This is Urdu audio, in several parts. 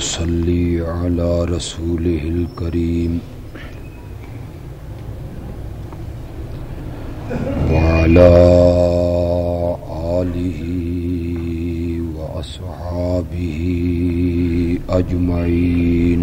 يصلي على رسوله الكريم وعلى آله وأصحابه أجمعين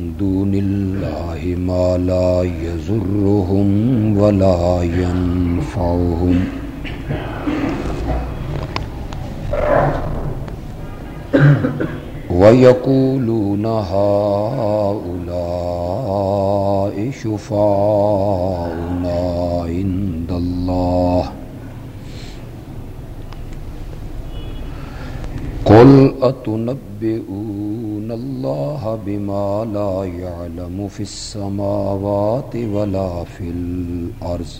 دون الله ما لا يزرهم ولا ينفعهم ويقولون هؤلاء شفاؤنا عند الله. قل أتنبئون الله بما لا يعلم في السماوات ولا في الارض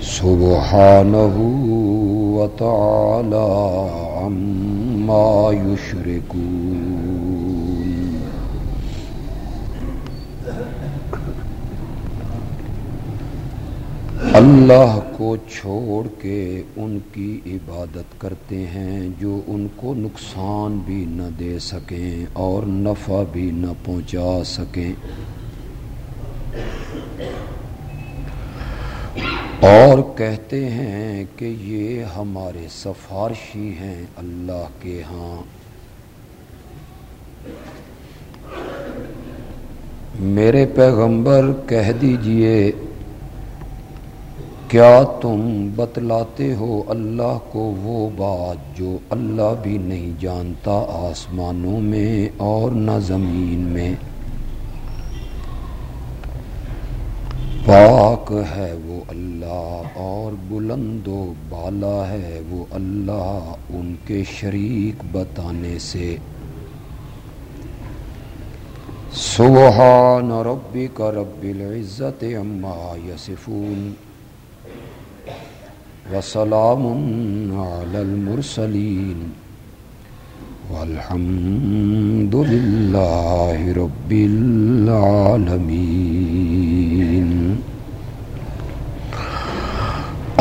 سبحانه وتعالى عما يشركون اللہ کو چھوڑ کے ان کی عبادت کرتے ہیں جو ان کو نقصان بھی نہ دے سکیں اور نفع بھی نہ پہنچا سکیں۔ اور کہتے ہیں کہ یہ ہمارے سفارشی ہیں اللہ کے ہاں۔ میرے پیغمبر کہہ دیجیے کیا تم بتلاتے ہو اللہ کو وہ بات جو اللہ بھی نہیں جانتا آسمانوں میں اور نہ زمین میں؟ پاک ہے وہ اللہ اور بلند و بالا ہے وہ اللہ ان کے شریک بتانے سے۔ سبحان ربک رب العزت عما یصفون۔ وسلام على المرسلين والحمد لله رب العالمين.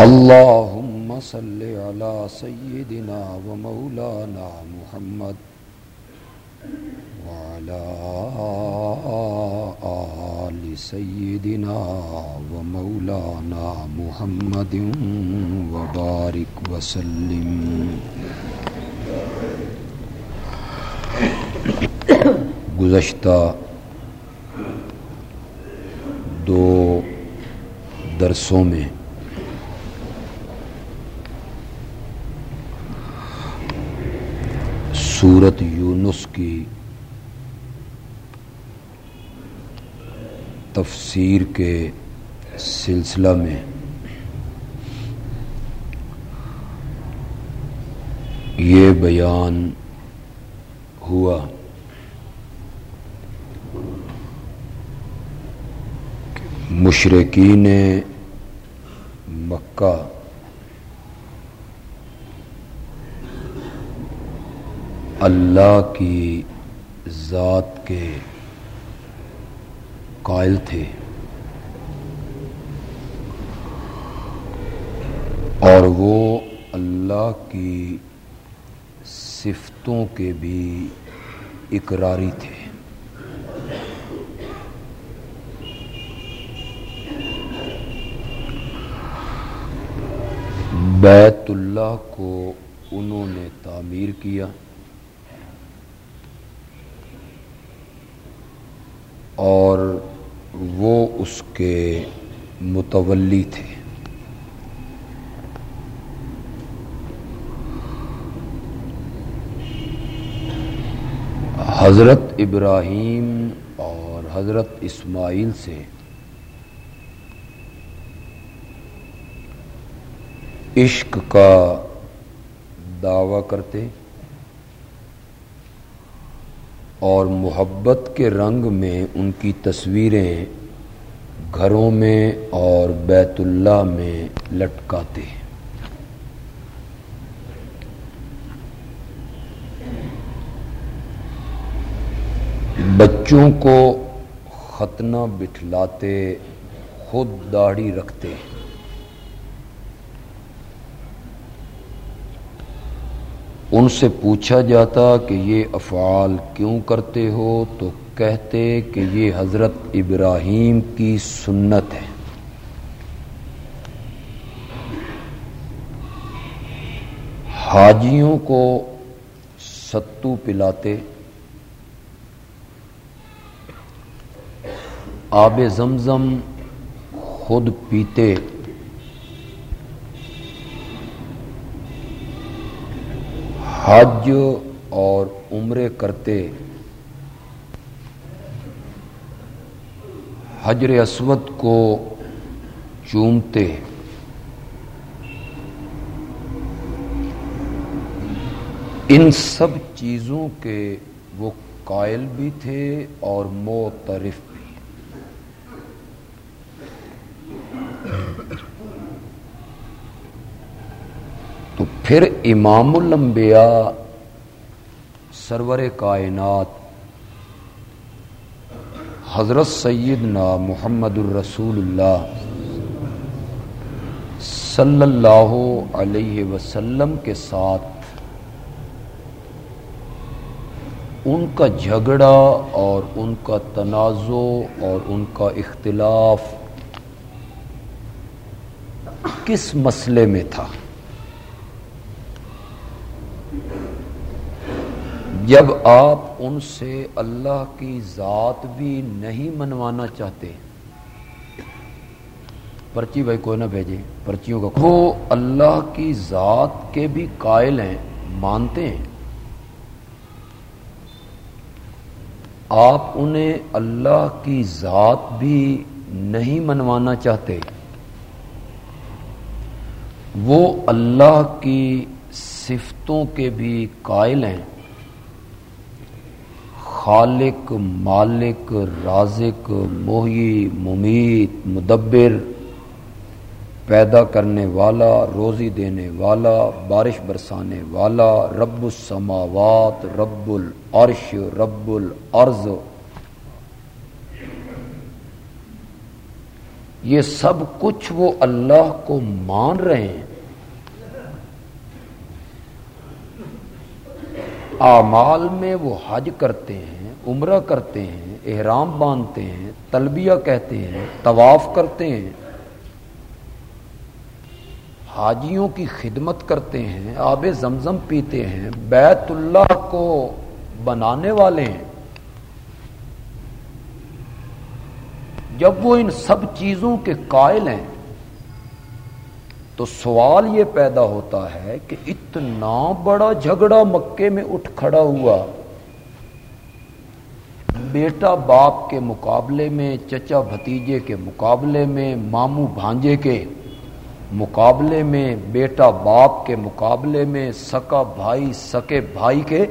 اللهم صل على سيدنا ومولانا محمد وعلى آل سيدنا ومولانا محمد وبارك وسلم. گزشتہ دو درسوں میں سورت یونس کی تفسیر کے سلسلہ میں۔ یہ بیان ہوا مشرقین مکہ اللہ کی ذات کے قائل تھے۔ اور وہ اللہ کی صفتوں کے بھی اقراری تھے۔ بیت اللہ کو انہوں نے تعمیر کیا۔ اور وہ اس کے متولی تھے۔ حضرت ابراہیم اور حضرت اسماعیل سے عشق کا دعوی کرتے۔ اور محبت کے رنگ میں ان کی تصویریں گھروں میں اور بیت اللہ میں لٹکاتے بچوں کو ختنہ بٹھلاتے، خود داڑھی رکھتے ان سے پوچھا جاتا کہ یہ افعال کیوں کرتے ہو تو کہتے کہ یہ حضرت ابراہیم کی سنت ہے۔ حاجیوں کو ستو پلاتے۔ آب زمزم خود پیتے۔ حج اور عمرے کرتے حجر اسود کو چومتے۔ ان سب چیزوں کے وہ قائل بھی تھے اور موترف بھی تو پھر امام الانبیاء، سرور کائنات، حضرت سیدنا محمد الرسول اللہ صلی اللہ علیہ وسلم کے ساتھ ان کا جھگڑا اور ان کا تنازع اور ان کا اختلاف کس مسئلے میں تھا؟ جب آپ ان سے اللہ کی ذات بھی نہیں منوانا چاہتے، پرچی بھائی کوئی نہ بھیجے، پرچیوں کا وہ اللہ کی ذات کے بھی قائل ہیں، مانتے ہیں۔ آپ انہیں اللہ کی ذات بھی نہیں منوانا چاہتے۔ وہ اللہ کی صفتوں کے بھی قائل ہیں۔ خالق، مالک، رازق، موہی، ممیت، مدبر، پیدا کرنے والا، روزی دینے والا، بارش برسانے والا، رب السماوات، رب العرش، رب الارض یہ سب کچھ وہ اللہ کو مان رہے ہیں۔ اعمال میں وہ حج کرتے ہیں۔ عمرہ کرتے ہیں، احرام باندھتے ہیں، تلبیہ کہتے ہیں، طواف کرتے ہیں، حاجیوں کی خدمت کرتے ہیں آب زمزم پیتے ہیں، بیت اللہ کو بنانے والے ہیں۔ جب وہ ان سب چیزوں کے قائل ہیں، تو سوال یہ پیدا ہوتا ہے کہ اتنا بڑا جھگڑا مکے میں اٹھ کھڑا ہوا بیٹا باپ کے مقابلے میں، چچا بھتیجے کے مقابلے میں، ماموں بھانجے کے مقابلے میں، بیٹا باپ کے مقابلے میں، سکا بھائی، سکے بھائی کے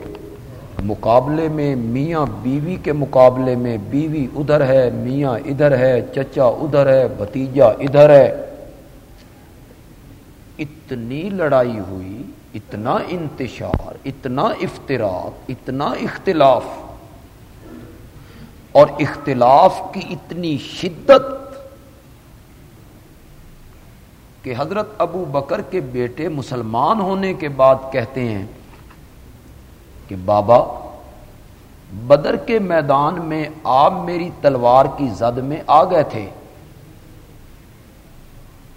مقابلے میں، میاں بیوی کے مقابلے میں، بیوی ادھر ہے، میاں ادھر ہے، چچا ادھر ہے، بھتیجا ادھر ہے۔ اتنی لڑائی ہوئی، اتنا انتشار، اتنا افطراک اتنا اختلاف۔ اور اختلاف کی اتنی شدت کہ حضرت ابو بکر کے بیٹے مسلمان ہونے کے بعد کہتے ہیں کہ بابا، بدر کے میدان میں آپ میری تلوار کی زد میں آ گئے تھے۔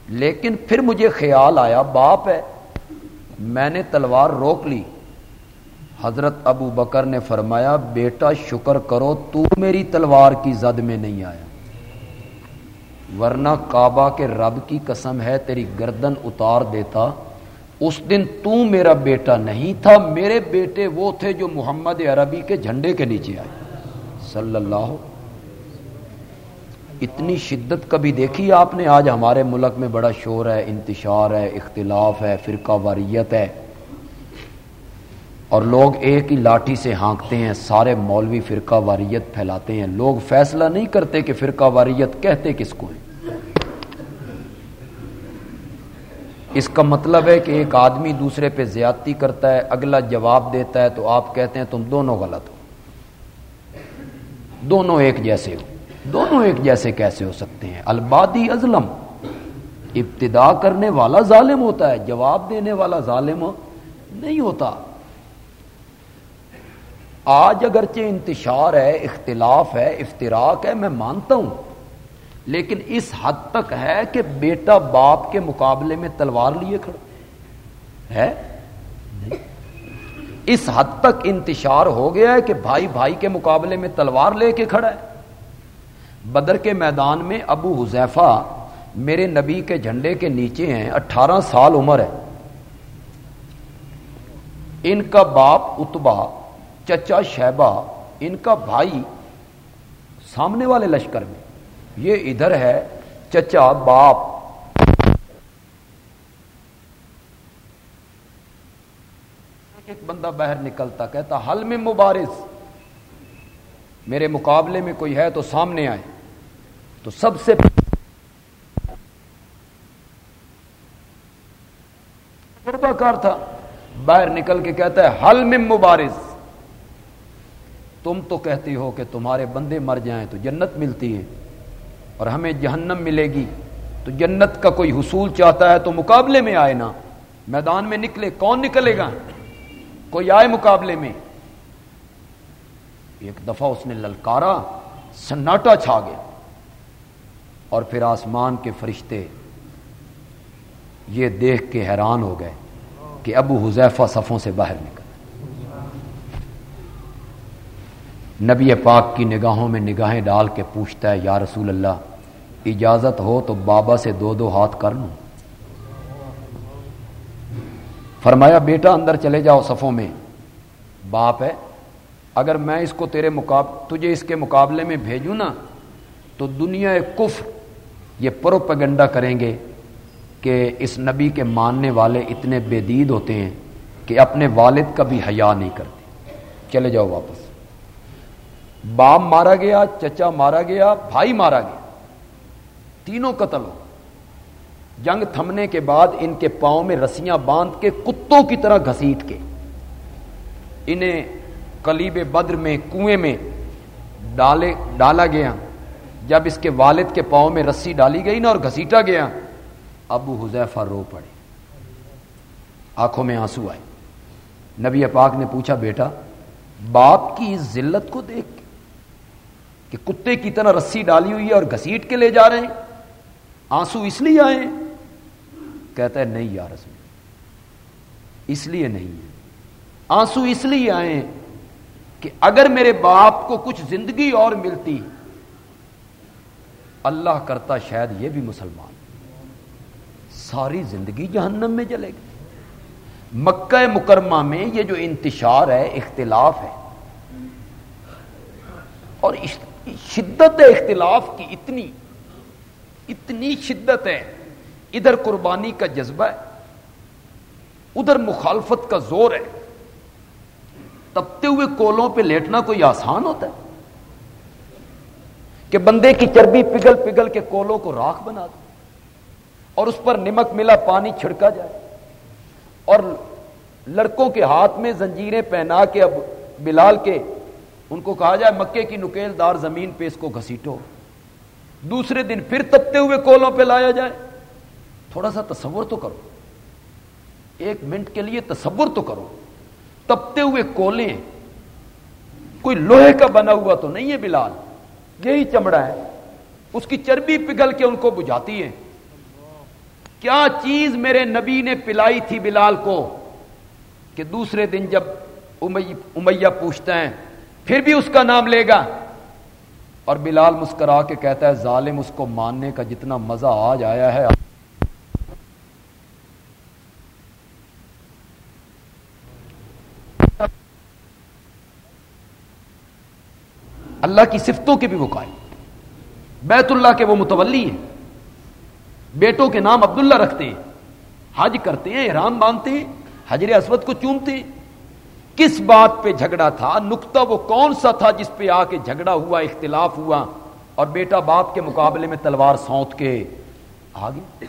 لیکن پھر مجھے خیال آیا، باپ ہے، میں نے تلوار روک لی۔ حضرت ابو بکر نے فرمایا، بیٹا شکر کرو، تو میری تلوار کی زد میں نہیں آیا۔ ورنہ کعبہ کے رب کی قسم ہے، تیری گردن اتار دیتا۔ اس دن تو میرا بیٹا نہیں تھا، میرے بیٹے وہ تھے جو محمد عربی کے جھنڈے کے نیچے آئے۔ صلی اللہ۔ اتنی شدت کبھی دیکھی آپ نے؟ آج ہمارے ملک میں بڑا شور ہے، انتشار ہے، اختلاف ہے، فرقہ واریت ہے۔ اور لوگ ایک ہی لاٹھی سے ہانکتے ہیں، سارے مولوی فرقہ واریت پھیلاتے ہیں۔ لوگ فیصلہ نہیں کرتے کہ فرقہ واریت کہتے کس کو ہیں۔ اس کا مطلب ہے کہ ایک آدمی دوسرے پہ زیادتی کرتا ہے، اگلا جواب دیتا ہے تو آپ کہتے ہیں تم دونوں غلط ہو۔ دونوں ایک جیسے ہو۔ دونوں ایک جیسے کیسے ہو سکتے ہیں؟ البادی ازلم ابتدا کرنے والا ظالم ہوتا ہے، جواب دینے والا ظالم نہیں ہوتا۔ آج اگرچہ انتشار ہے، اختلاف ہے افطراک ہے، میں مانتا ہوں۔ لیکن اس حد تک ہے کہ بیٹا باپ کے مقابلے میں تلوار لیے کھڑا۔ ہے؟ اس حد تک انتشار ہو گیا ہے کہ بھائی بھائی کے مقابلے میں تلوار لے کے کھڑا ہے۔ بدر کے میدان میں ابو حذیفہ میرے نبی کے جھنڈے کے نیچے ہیں، اٹھارہ سال عمر ہے۔ ان کا باپ اتبا چچا شہبا ان کا بھائی سامنے والے لشکر میں۔ یہ ادھر ہے چچا باپ۔ ایک بندہ باہر نکلتا، کہتا، حل میں مبارس میرے مقابلے میں کوئی ہے تو سامنے آئے۔ تو سب سے کار تھا۔ باہر نکل کے کہتا ہے، حل میں مبارس تم تو کہتی ہو کہ تمہارے بندے مر جائیں تو جنت ملتی ہے اور ہمیں جہنم ملے گی تو جنت کا کوئی حصول چاہتا ہے تو مقابلے میں آئے نا۔ میدان میں نکلے، کون نکلے گا؟ کوئی آئے مقابلے میں؟ ایک دفعہ اس نے للکارا سناٹا چھا گیا اور پھر آسمان کے فرشتے یہ دیکھ کے حیران ہو گئے کہ ابو حذیفہ صفوں سے باہر نکل نبی پاک کی نگاہوں میں نگاہیں ڈال کے پوچھتا ہے، یا رسول اللہ، اجازت ہو تو بابا سے دو دو ہاتھ کر لوں۔ فرمایا، بیٹا، اندر چلے جاؤ صفوں میں۔ باپ ہے، اگر میں اس کو تیرے مقاب، تجھے اس کے مقابلے میں بھیجوں نا، تو دنیا کف یہ پروپگنڈا کریں گے کہ اس نبی کے ماننے والے اتنے بے دید ہوتے ہیں کہ اپنے والد کا بھی حیا نہیں کرتے۔ چلے جاؤ واپس۔ باپ مارا گیا، چچا مارا گیا، بھائی مارا گیا۔ تینوں قتل ہو۔ جنگ تھمنے کے بعد ان کے پاؤں میں رسیاں باندھ کے، کتوں کی طرح گھسیٹ کے۔ انہیں کلیب بدر میں، کنویں میں ڈالے، ڈالا گیا۔ جب اس کے والد کے پاؤں میں رسی ڈالی گئی نا اور گھسیٹا گیا، ابو حذیفہ رو پڑے۔ آنکھوں میں آنسو آئے۔ نبی پاک نے پوچھا، بیٹا، باپ کی اس ذلت کو دیکھ کہ کتے کی طرح رسی ڈالی ہوئی ہے اور گھسیٹ کے لے جا رہے ہیں۔ آنسو اس لیے آئے ہیں۔ کہتا ہے، نہیں یار رسم اس لیے نہیں ہے۔ آنسو اس لیے آئے ہیں کہ اگر میرے باپ کو کچھ زندگی اور ملتی، اللہ کرتا شاید یہ بھی مسلمان۔ ساری زندگی جہنم میں جلے گی۔ مکہ مکرمہ میں یہ جو انتشار ہے، اختلاف ہے۔ اور شدت اختلاف کی اتنی اتنی شدت ہے۔ ادھر قربانی کا جذبہ ہے، ادھر مخالفت کا زور ہے۔ تبتے ہوئے کولوں پہ لیٹنا کوئی آسان ہوتا ہے۔ کہ بندے کی چربی پگل پگل کے کولوں کو راکھ بنا دے اور اس پر نمک ملا پانی چھڑکا جائے۔ اور لڑکوں کے ہاتھ میں زنجیریں پہنا کے اب بلال کے ان کو کہا جائے مکے کی نکیل دار زمین پہ اس کو گھسیٹو۔ دوسرے دن پھر تپتے ہوئے کولوں پہ لایا جائے۔ تھوڑا سا تصور تو کرو۔ ایک منٹ کے لیے تصور تو کرو۔ تپتے ہوئے کولے کوئی لوہے کا بنا ہوا تو نہیں ہے بلال۔ یہی چمڑا ہے۔ اس کی چربی پگھل کے ان کو بجھاتی ہے۔ کیا چیز میرے نبی نے پلائی تھی بلال کو کہ دوسرے دن جب امیہ پوچھتے ہیں پھر بھی اس کا نام لے گا۔ اور بلال مسکرا کے کہتا ہے، ظالم اس کو ماننے کا جتنا مزہ آج آیا ہے۔ اللہ کی صفتوں کے بھی وہ قائم بیت اللہ کے وہ متولی ہیں۔ بیٹوں کے نام عبداللہ رکھتے ہیں۔ حج کرتے ہیں، احرام باندھتے ہیں، حجر اسود کو چومتے ہیں۔ کس بات پہ جھگڑا تھا؟ نقطہ وہ کون سا تھا جس پہ آ کے جھگڑا ہوا، اختلاف ہوا؟ اور بیٹا باپ کے مقابلے میں تلوار سونت کے آگے،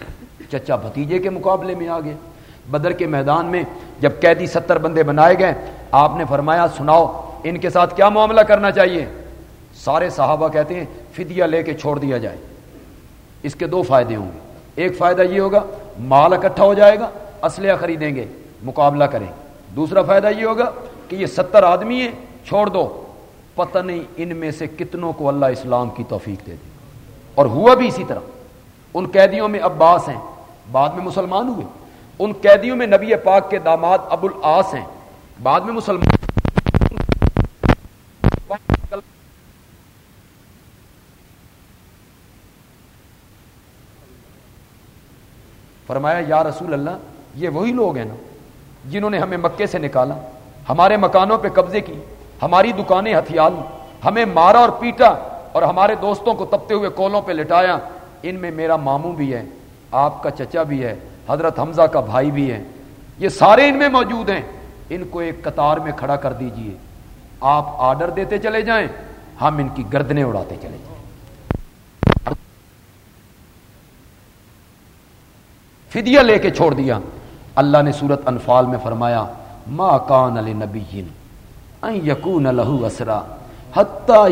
چچا بھتیجے کے مقابلے میں آگے۔ بدر کے میدان میں جب قیدی ستر بندے بنائے گئے، آپ نے فرمایا، سناؤ، ان کے ساتھ کیا معاملہ کرنا چاہیے؟ سارے صحابہ کہتے ہیں، فدیہ لے کے چھوڑ دیا جائے۔ اس کے دو فائدے ہوں گے۔ ایک فائدہ یہ ہوگا، مال اکٹھا ہو جائے گا، اسلحہ خریدیں گے، مقابلہ کریں دوسرا فائدہ یہ ہوگا کہ یہ ستر آدمی ہیں، چھوڑ دو۔ پتہ نہیں ان میں سے کتنوں کو اللہ اسلام کی توفیق دے دے۔ اور ہوا بھی اسی طرح۔ ان قیدیوں میں عباس ہیں، بعد میں مسلمان ہوئے۔ ان قیدیوں میں نبی پاک کے داماد ابو العاص ہیں، بعد میں مسلمان فرمایا، یا رسول اللہ، یہ وہی لوگ ہیں نا۔ جنہوں نے ہمیں مکے سے نکالا، ہمارے مکانوں پہ قبضے کی، ہماری دکانیں ہتھیال ہمیں مارا اور پیٹا اور ہمارے دوستوں کو تپتے ہوئے کولوں پہ لٹایا۔ ان میں میرا ماموں بھی ہے، آپ کا چچا بھی ہے، حضرت حمزہ کا بھائی بھی ہے۔ یہ سارے ان میں موجود ہیں۔ ان کو ایک قطار میں کھڑا کر دیجیے۔ آپ آرڈر دیتے چلے جائیں، ہم ان کی گردنے اڑاتے چلے جائیں۔ فدیہ لے کے چھوڑ دیا۔ اللہ نے سورت انفال میں فرمایا، ما کان علی نبی یقون لہو اسرا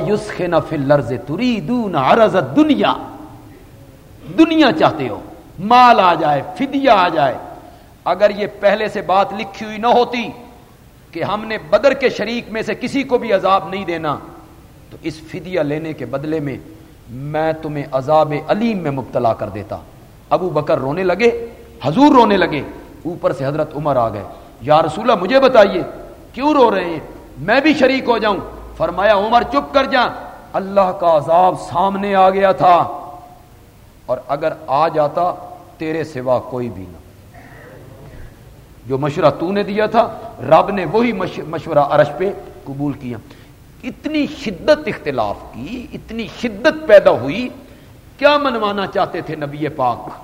یسخن فی الارض تریدون عرض دنیا دنیا چاہتے ہو، مال آ جائے، فدیہ آ جائے۔ اگر یہ پہلے سے بات لکھی ہوئی نہ ہوتی کہ ہم نے بدر کے شریک میں سے کسی کو بھی عذاب نہیں دینا، تو اس فدیہ لینے کے بدلے میں میں تمہیں عذاب علیم میں مبتلا کر دیتا۔ ابو بکر رونے لگے، حضور رونے لگے۔ اوپر سے حضرت عمر آ گئے، یا رسول اللہ، مجھے بتائیے، کیوں رو رہے ہیں؟ میں بھی شریک ہو جاؤں. فرمایا، عمر، چپ کر جا، اللہ کا عذاب سامنے آ گیا تھا۔ اور اگر آ جاتا، تیرے سوا کوئی بھی نہ۔ جو مشورہ تو نے دیا تھا، رب نے وہی مشورہ عرش پہ قبول کیا۔ اتنی شدت اختلاف کی، اتنی شدت پیدا ہوئی، کیا منوانا چاہتے تھے نبی پاک؟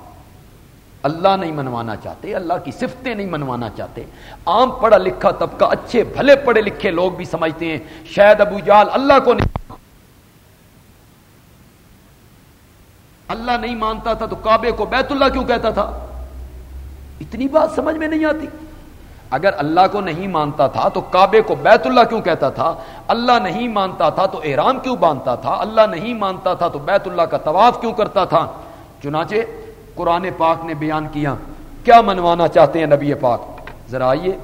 اللہ نہیں منوانا چاہتے، اللہ کی صفتیں نہیں منوانا چاہتے۔ عام پڑھا لکھا طبقہ، اچھے، بھلے پڑھے لکھے لوگ بھی سمجھتے ہیں، شاید ابو جال اللہ کو نہیں اللہ نہیں مانتا تھا تو کعبے کو بیت اللہ کیوں کہتا تھا؟ اتنی بات سمجھ میں نہیں آتی۔ اگر اللہ کو نہیں مانتا تھا تو کعبے کو بیت اللہ کیوں کہتا تھا؟ اللہ نہیں مانتا تھا تو احرام کیوں باندھتا تھا؟ اللہ نہیں مانتا تھا تو بیت اللہ کا طواف کیوں کرتا تھا؟ چنانچہ قرآن پاک نے بیان کیا کیا منوانا چاہتے ہیں نبی پاک؟ ذرا آئیے۔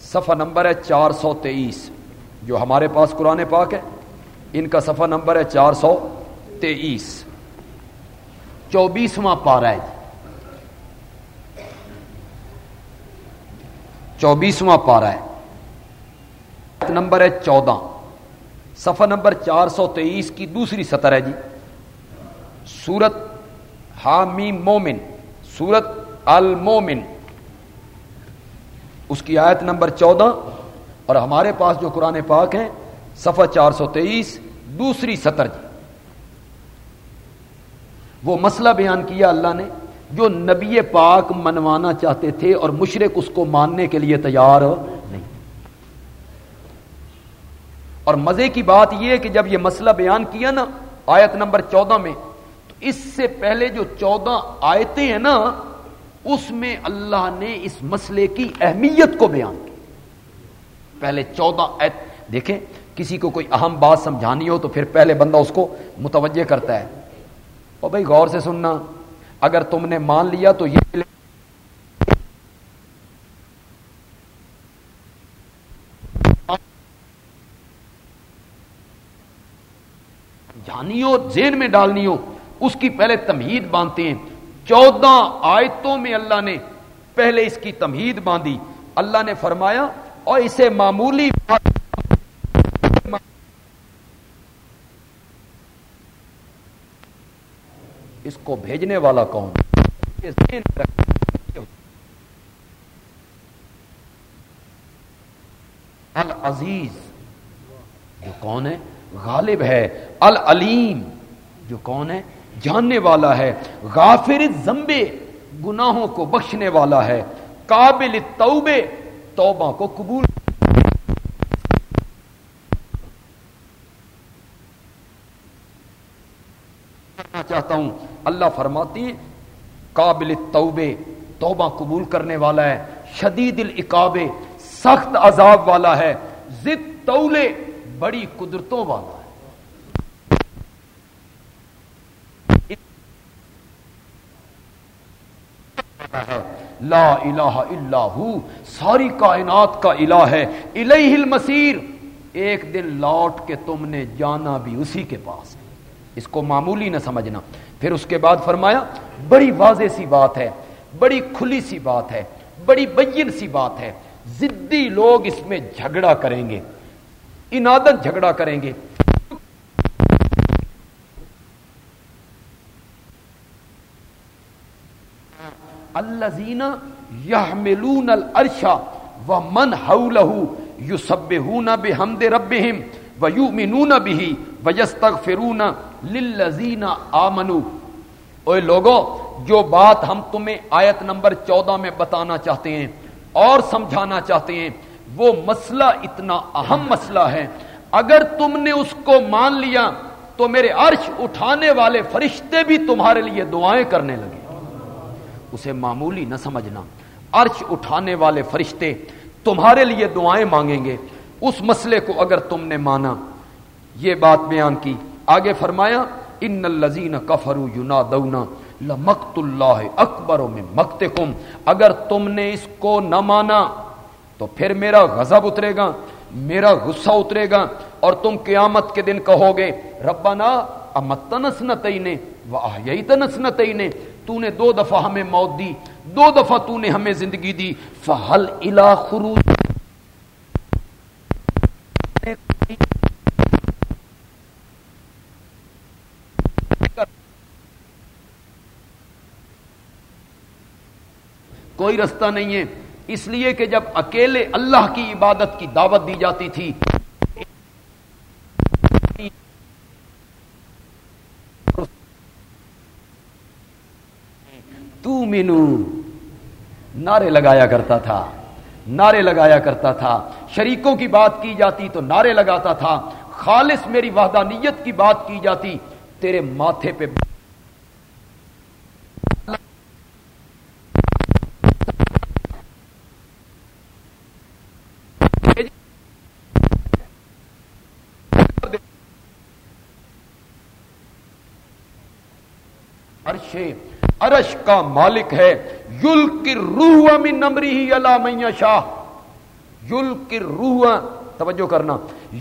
صفحہ نمبر ہے چار سو تیئیس، جو ہمارے پاس قرآن پاک ہے، ان کا صفحہ نمبر ہے چار سو تیئیس۔ چوبیسواں پارا ہے۔ چوبیسواں پارا ہے۔ نمبر ہے چودہ۔ صفحہ نمبر چار سو تیئیس کی دوسری سطر ہے جی۔ سورت حامی مومن، سورت المومن۔ اس کی آیت نمبر چودہ، اور ہمارے پاس جو قرآن پاک ہیں صفحہ چار سو تیئیس، دوسری سطر جی۔ وہ مسئلہ بیان کیا اللہ نے، جو نبی پاک منوانا چاہتے تھے اور مشرق اس کو ماننے کے لیے تیار نہیں۔ اور مزے کی بات یہ کہ جب یہ مسئلہ بیان کیا نا، آیت نمبر چودہ میں اس سے پہلے جو چودہ آیتیں ہیں نا، اس میں اللہ نے اس مسئلے کی اہمیت کو بیان کی۔ پہلے چودہ آیت، دیکھیں، کسی کو کوئی اہم بات سمجھانی ہو تو پھر پہلے بندہ اس کو متوجہ کرتا ہے۔ اور بھائی، غور سے سننا، اگر تم نے مان لیا تو یہ جانی ہو زین میں ڈالنی ہو۔ اس کی پہلے تمہید باندھتے ہیں۔ چودہ آیتوں میں اللہ نے پہلے اس کی تمہید باندھی۔ اللہ نے فرمایا، اور اسے معمولی بات اس کو بھیجنے والا کون؟ العزیز، جو کون ہے؟ غالب ہے۔ العلیم، جو کون ہے؟ جاننے والا ہے، غافر زمبے گناہوں کو بخشنے والا ہے۔ قابل توبے، توبہ کو قبول۔ چاہتا ہوں، اللہ فرماتی، قابل توبے، توبہ قبول کرنے والا ہے۔ شدید العقاب، سخت عذاب والا ہے۔ ضد تولے بڑی قدرتوں والا۔ لا الہ الا ہو، ساری کائنات کا الہ ہے۔ الیہ المسیر ایک دن لوٹ کے تم نے جانا بھی اسی کے پاس۔ اس کو معمولی نہ سمجھنا۔ پھر اس کے بعد فرمایا، بڑی واضح سی بات ہے، بڑی کھلی سی بات ہے، بڑی بین سی بات ہے۔ زدی لوگ اس میں جھگڑا کریں گے انادن جھگڑا کریں گے۔ الزین یحملون الارشا و من حولہ یسبحون بحمد ربہم و یؤمنون به و یستغفرون للذین آمنوا اوے لوگو، جو بات ہم تمہیں آیت نمبر چودہ میں بتانا چاہتے ہیں اور سمجھانا چاہتے ہیں، وہ مسئلہ اتنا اہم مسئلہ ہے۔ اگر تم نے اس کو مان لیا، تو میرے عرش اٹھانے والے فرشتے بھی تمہارے لیے دعائیں کرنے لگے۔ اسے معمولی نہ سمجھنا۔ عرش اٹھانے والے فرشتے تمہارے لیے دعائیں مانگیں گے۔ اس مسئلے کو اگر تم نے مانا۔ یہ بات بیان کی۔ آگے فرمایا، ان الزین کفرو یونا دونا لمکت اللہ اکبر میں مکت اگر تم نے اس کو نہ مانا، تو پھر میرا غضب اترے گا، میرا غصہ اترے گا اور تم قیامت کے دن کہو گے، ربنا امتنس نہ تینے یہی تنس نہ تینے تو نے دو دفعہ ہمیں موت دی، دو دفعہ تو نے ہمیں زندگی دی۔ فہل الا خروج۔ کوئی رستہ نہیں ہے۔ اس لیے کہ جب اکیلے اللہ کی عبادت کی دعوت دی جاتی تھی تو مینو نعرے لگایا کرتا تھا۔ نعرے لگایا کرتا تھا۔ شریکوں کی بات کی جاتی تو نعرے لگاتا تھا۔ خالص میری وحدانیت کی بات کی جاتی۔ تیرے ماتھے پہ عرش عرش کا مالک ہے۔ یل کی روح من نمری ہی اللہ میاں شاہ یل کی روح توجہ کرنا۔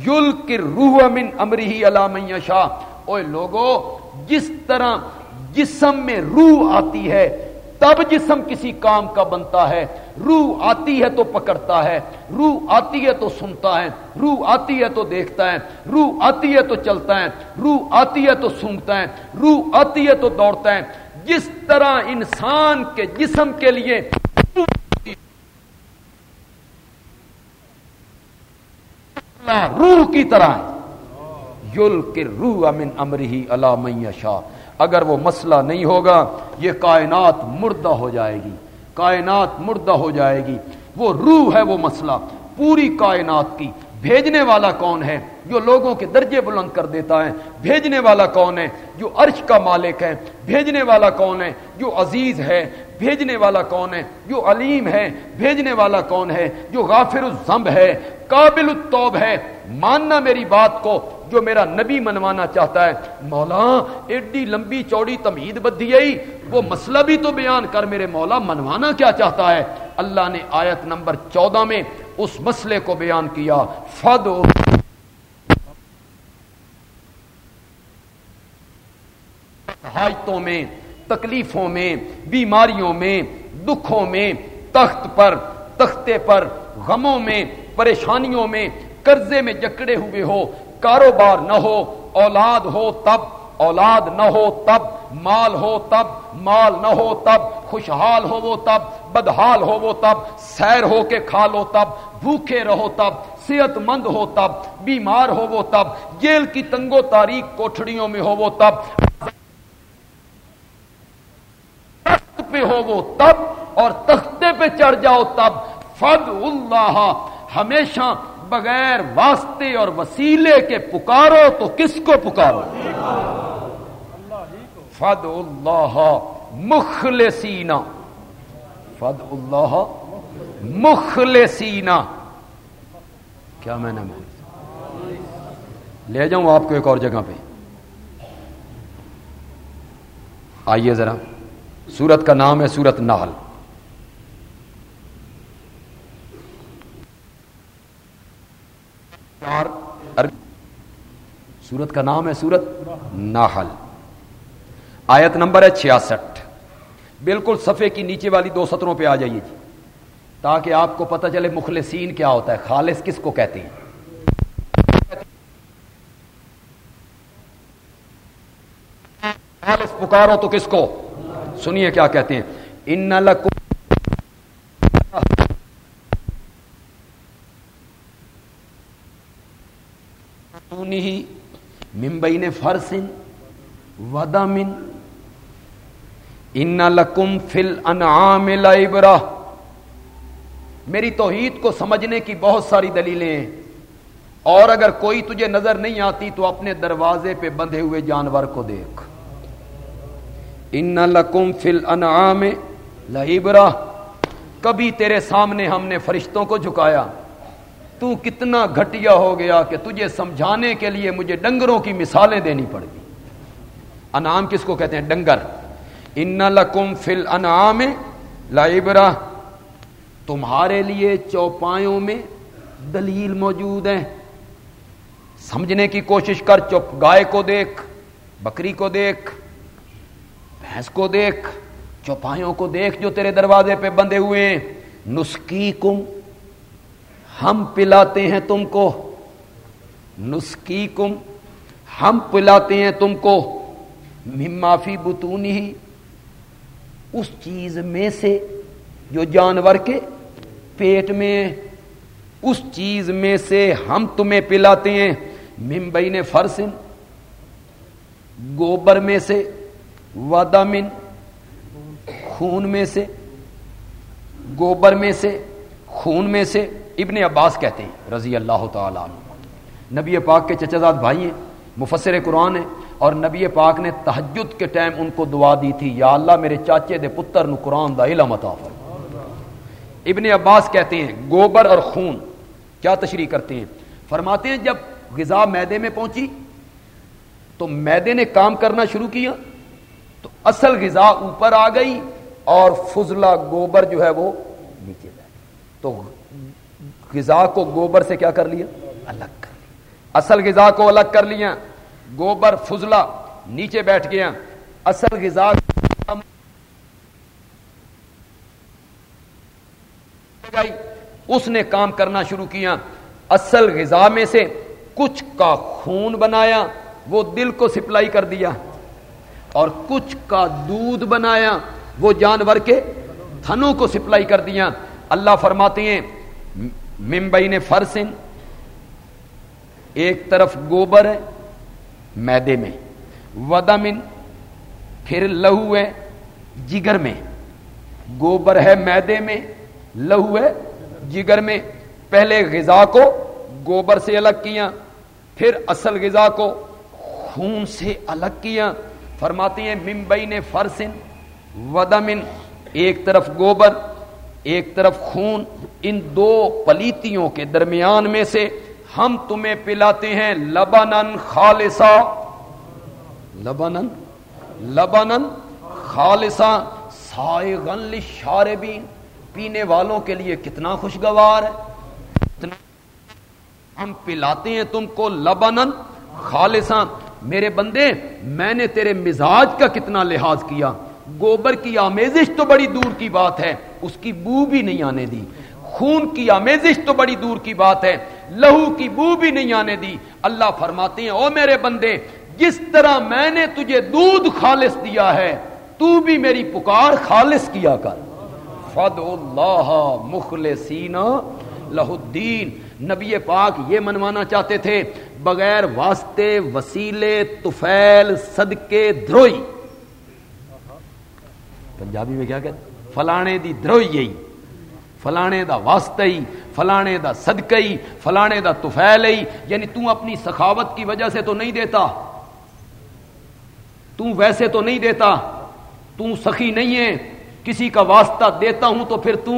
یل کی روح من امری ہی اللہ میاں شاہ اوے لوگو، جس طرح جسم میں روح آتی ہے، تب جسم کسی کام کا بنتا ہے۔ روح آتی ہے تو پکڑتا ہے، روح آتی ہے تو سنتا ہے، روح آتی ہے تو دیکھتا ہے، روح آتی ہے تو چلتا ہے، روح آتی ہے تو سنتا ہے، روح آتی ہے تو دوڑتا ہے۔ جس طرح انسان کے جسم کے لیے روح کی طرح یل کے روح امن امرحی علام شاہ اگر وہ مسئلہ نہیں ہوگا، یہ کائنات مردہ ہو جائے گی۔ کائنات مردہ ہو جائے گی۔ وہ روح ہے وہ مسئلہ، پوری کائنات کی۔ بھیجنے والا کون ہے جو لوگوں کے درجے بلند کر دیتا ہے؟ بھیجنے والا کون ہے جو عرش کا مالک ہے؟ بھیجنے والا کون ہے جو عزیز ہے؟ بھیجنے والا کون ہے جو علیم ہے؟ بھیجنے والا کون ہے جو غافر الزمب ہے؟ قابل التوب ہے؟ ماننا میری بات کو جو میرا نبی منوانا چاہتا ہے۔ مولا، ایڈی لمبی چوڑی تمہید بدھی وہ مسئلہ بھی تو بیان کر میرے مولا، منوانا کیا چاہتا ہے؟ اللہ نے آیت نمبر چودہ میں اس مسئلے کو بیان کیا، فد حاجتوں میں، تکلیفوں میں، بیماریوں میں، دکھوں میں، تخت پر، تختے پر، غموں میں، پریشانیوں میں، قرضے میں جکڑے ہوئے ہو، کاروبار نہ ہو، اولاد ہو، تب اولاد نہ ہو تب، مال ہو تب، مال نہ ہو تب، خوشحال ہو وہ تب، بدحال ہو وہ تب، سیر ہو کے کھا لو تب، بھوکے رہو تب، صحت مند ہو تب، بیمار ہو وہ تب، جیل کی تنگو تاریخ کوٹڑیوں میں ہو وہ تب پہ ہو وہ تب اور تختے پہ چڑھ جاؤ تب۔ فد اللہ ہمیشہ بغیر واسطے اور وسیلے کے پکارو تو کس کو پکارو؟ فد اللہ مخلصین. فد اللہ مخلصین. کیا میں نے لے جاؤں آپ کو ایک اور جگہ پہ. آئیے ذرا. سورت کا نام ہے سورت نحل. سورت کا نام ہے سورت ناحل آیت نمبر ہے چھیاسٹھ۔ بالکل صفحے کی نیچے والی دو سطروں پہ آ جائیے جی۔ تاکہ آپ کو پتہ چلے مخلصین کیا ہوتا ہے، خالص کس کو کہتے ہیں۔ خالص پکارو تو کس کو؟ سنیے کیا کہتے ہیں۔ ان لکم ممبئی نے فرسن ودامن ان لکم فل انعام لائبرا میری توحید کو سمجھنے کی بہت ساری دلیلیں ہیں۔ اور اگر کوئی تجھے نظر نہیں آتی تو اپنے دروازے پہ بندھے ہوئے جانور کو دیکھ۔ ان لکم فل انعام لائبرا کبھی تیرے سامنے ہم نے فرشتوں کو جھکایا۔ تو کتنا گھٹیا ہو گیا کہ تجھے سمجھانے کے لیے مجھے ڈنگروں کی مثالیں دینی پڑ گئی۔ انعام کس کو کہتے ہیں؟ ڈنگر۔ ان لکم فل انعام لائبرا تمہارے لیے چوپایوں میں دلیل موجود ہے۔ سمجھنے کی کوشش کر، چوپ گائے کو دیکھ، بکری کو دیکھ، بھینس کو دیکھ، چوپایوں کو دیکھ جو تیرے دروازے پہ بندے ہوئے ہیں۔ نسکی کم ہم پلاتے ہیں تم کو۔ نسکی کم ہم پلاتے ہیں تم کو۔ مافی بتونی ہی اس چیز میں سے جو جانور کے پیٹ میں اس چیز میں سے ہم تمہیں پلاتے ہیں۔ ممبئی نے فرسن، گوبر میں سے ودامن خون میں سے، گوبر میں سے، خون میں سے۔ ابن عباس کہتے ہیں، رضی اللہ تعالی عنہ۔ نبی پاک کے چچزاد بھائی ہیں، مفسر قرآن ہیں۔ اور نبی پاک نے تحجد کے ٹائم ان کو دعا دی تھی، یا اللہ میرے چاچے دے پتر نو قرآن دا علم عطا ابن عباس کہتے ہیں، گوبر اور خون کیا تشریح کرتے ہیں؟ فرماتے ہیں، جب غذا میدے میں پہنچی، تو میدے نے کام کرنا شروع کیا، تو اصل غذا اوپر آ گئی اور فضلہ گوبر جو ہے وہ نیچے بیٹھ تو غذا کو گوبر سے کیا کر لیا؟ الگ کر لیا۔ اصل غذا کو الگ کر لیا۔ گوبر فضلہ نیچے بیٹھ گیا اصل غذا اس نے کام کرنا شروع کیا۔ اصل غذا میں سے کچھ کا خون بنایا، وہ دل کو سپلائی کر دیا۔ اور کچھ کا دودھ بنایا، وہ جانور کے تھنوں کو سپلائی کر دیا۔ اللہ فرماتے ہیں ممبئی نے فرسن، ایک طرف گوبر ہے میدے میں۔ ودمن پھر لہو ہے جگر میں۔ گوبر ہے میدے میں، لہو ہے جگر میں۔ پہلے غذا کو گوبر سے الگ کیا، پھر اصل غذا کو خون سے الگ کیا۔ فرماتی ہیں ممبئی نے فرسن ودمن ایک طرف گوبر، ایک طرف خون۔ ان دو پلیتیوں کے درمیان میں سے ہم تمہیں پلاتے ہیں لبنن خالصا لبنن لبنن خالصا سائے غن شاربین پینے والوں کے لیے کتنا خوشگوار ہے۔ ہم پلاتے ہیں تم کو لبنن خالصا میرے بندے، میں نے تیرے مزاج کا کتنا لحاظ کیا۔ گوبر کی آمیزش تو بڑی دور کی بات ہے، اس کی بو بھی نہیں آنے دی۔ خون کی آمیزش تو بڑی دور کی بات ہے۔ لہو کی بو بھی نہیں آنے دی۔ اللہ فرماتے ہیں، او میرے بندے، جس طرح میں نے تجھے دودھ خالص دیا ہے، تو بھی میری پکار خالص کیا کر۔ فد اللہ مخلصین لہ الدین نبی پاک یہ منوانا چاہتے تھے، بغیر واسطے وسیلے تفیل صدقے، دروئی۔ پنجابی میں کیا کہتے فلانے دی دروئی یہی۔ فلانے دا واسطہ ہی، فلانے دا صدقہ ہی، فلانے دا تفیل ہی۔ یعنی تو اپنی سخاوت کی وجہ سے تو نہیں دیتا۔ تو ویسے تو نہیں دیتا۔ تو سخی نہیں ہے۔ کسی کا واسطہ دیتا ہوں تو پھر تو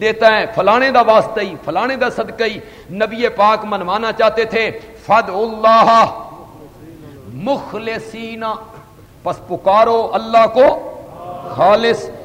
دیتا ہے۔ فلانے دا واسطہ ہی، فلانے دا صدقہ ہی۔ نبی پاک منوانا چاہتے تھے فد اللہ مخلصین، پس پکارو اللہ کو۔ خالص۔